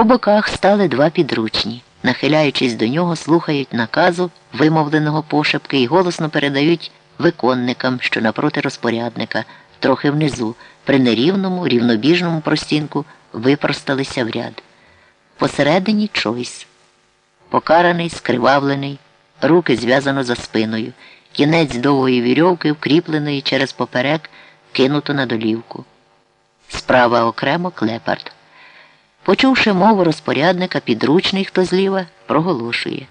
По боках стали два підручні. Нахиляючись до нього, слухають наказу, вимовленого пошепки, і голосно передають виконникам, що напроти розпорядника, трохи внизу, при нерівному, рівнобіжному простінку випросталися в ряд. Посередині чойс. Покараний, скривавлений, руки зв'язано за спиною, кінець довгої вірьовки, вкріпленої через поперек, кинуто на долівку. Справа окремо клепард. Почувши мову розпорядника, підручний, хто зліва, проголошує.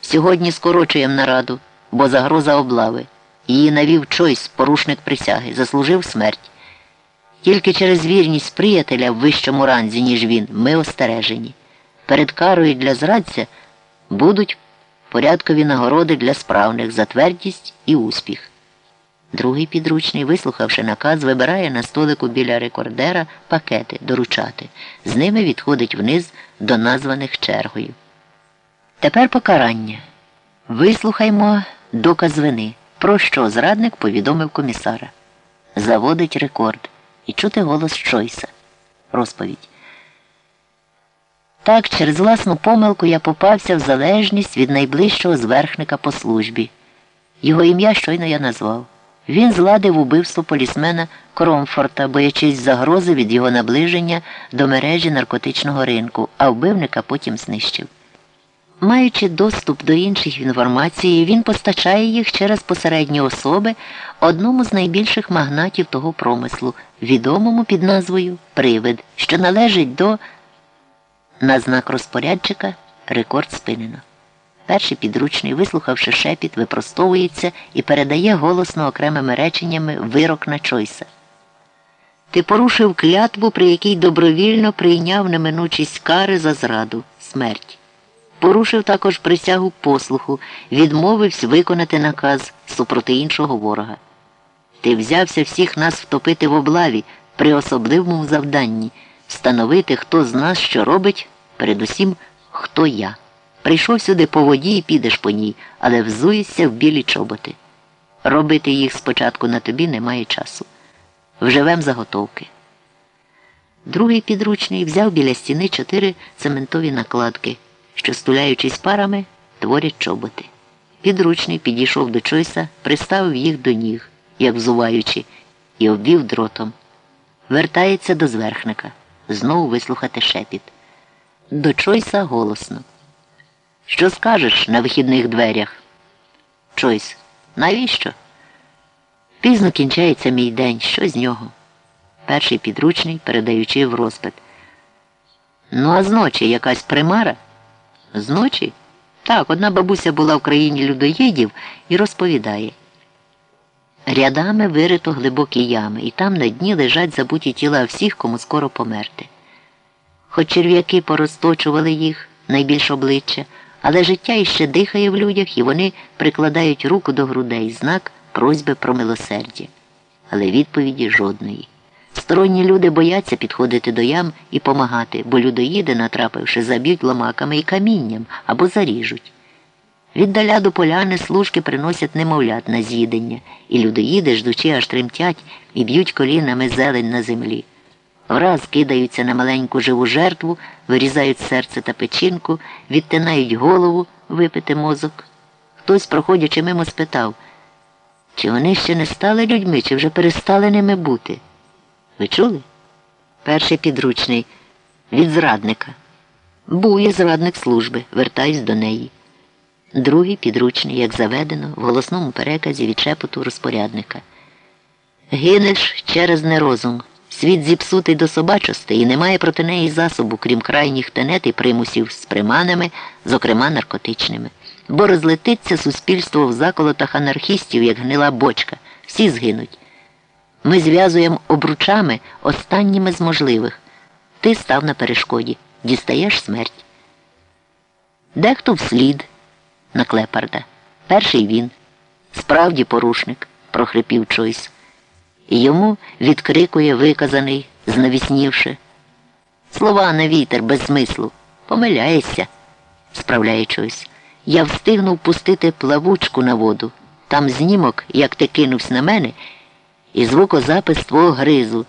Сьогодні скорочуємо нараду, бо загроза облави. Її навів Чойс, порушник присяги, заслужив смерть. Тільки через вірність приятеля в вищому ранзі, ніж він, ми остережені. Перед карою для зрадця будуть порядкові нагороди для справних за твердість і успіх. Другий підручний, вислухавши наказ, вибирає на столику біля рекордера пакети доручати. З ними відходить вниз до названих чергою. Тепер покарання. Вислухаймо доказ вини, про що зрадник повідомив комісара. Заводить рекорд і чути голос Чойса. Розповідь. Так, через власну помилку я попався в залежність від найближчого зверхника по службі. Його ім'я щойно я назвав. Він зладив убивство полісмена Кромфорта, боячись загрози від його наближення до мережі наркотичного ринку, а вбивника потім знищив. Маючи доступ до інших інформацій, він постачає їх через посередні особи одному з найбільших магнатів того промислу, відомому під назвою Привид, що належить до на знак розпорядчика рекорд спинено. Перший підручний, вислухавши шепіт, випростовується і передає голосно окремими реченнями вирок на Чойса. Ти порушив клятву, при якій добровільно прийняв неминучість кари за зраду, смерть. Порушив також присягу послуху, відмовився виконати наказ супроти іншого ворога. Ти взявся всіх нас втопити в облаві при особливому завданні, встановити, хто з нас що робить, передусім, хто я. Прийшов сюди по воді і підеш по ній, але взуєшся в білі чоботи. Робити їх спочатку на тобі немає часу. Вживем заготовки. Другий підручний взяв біля стіни чотири цементові накладки, що, стуляючись парами, творять чоботи. Підручний підійшов до Чойса, приставив їх до ніг, як взуваючи, і обвів дротом. Вертається до зверхника. Знову вислухати шепіт. До Чойса голосно. Що скажеш на вихідних дверях? Чойс, навіщо? Пізно кінчається мій день. Що з нього? Перший підручний, передаючи в розпит. Ну, а зночі якась примара? Зночі? Так, одна бабуся була в країні людоїдів і розповідає. Рядами вирито глибокі ями, і там на дні лежать забуті тіла всіх, кому скоро померти. Хоч черв'яки порозточували їх найбільш обличчя, але життя іще дихає в людях, і вони прикладають руку до грудей знак просьби про милосердя. Але відповіді жодної. Сторонні люди бояться підходити до ям і помагати, бо людоїди, натрапивши, заб'ють ломаками і камінням або заріжуть. Віддаля до поляни служки приносять немовлят на з'їдення, і людоїди, ждучи, аж тремтять і б'ють колінами зелень на землі. Враз кидаються на маленьку живу жертву, вирізають серце та печінку, відтинають голову, випити мозок. Хтось, проходячи мимо, спитав, чи вони ще не стали людьми, чи вже перестали ними бути. Ви чули? Перший підручний від зрадника. Бує зрадник служби, вертаюсь до неї. Другий підручний, як заведено, в голосному переказі від шепоту розпорядника. Гинеш через нерозум. Світ зіпсутий до собачости і немає проти неї засобу, крім крайніх тенет і примусів з приманами, зокрема наркотичними. Бо розлетиться суспільство в заколотах анархістів, як гнила бочка. Всі згинуть. Ми зв'язуємо обручами останніми з можливих. Ти став на перешкоді, дістаєш смерть. Дехто вслід на клепарда. Перший він. Справді порушник, прохрипів Чойс. І йому відкрикує виказаний, знавіснівши. Слова на вітер без смислу. Помиляєшся, справляючись. Я встигнув пустити плавучку на воду. Там знімок, як ти кинувся на мене, і звукозапис твого гризу.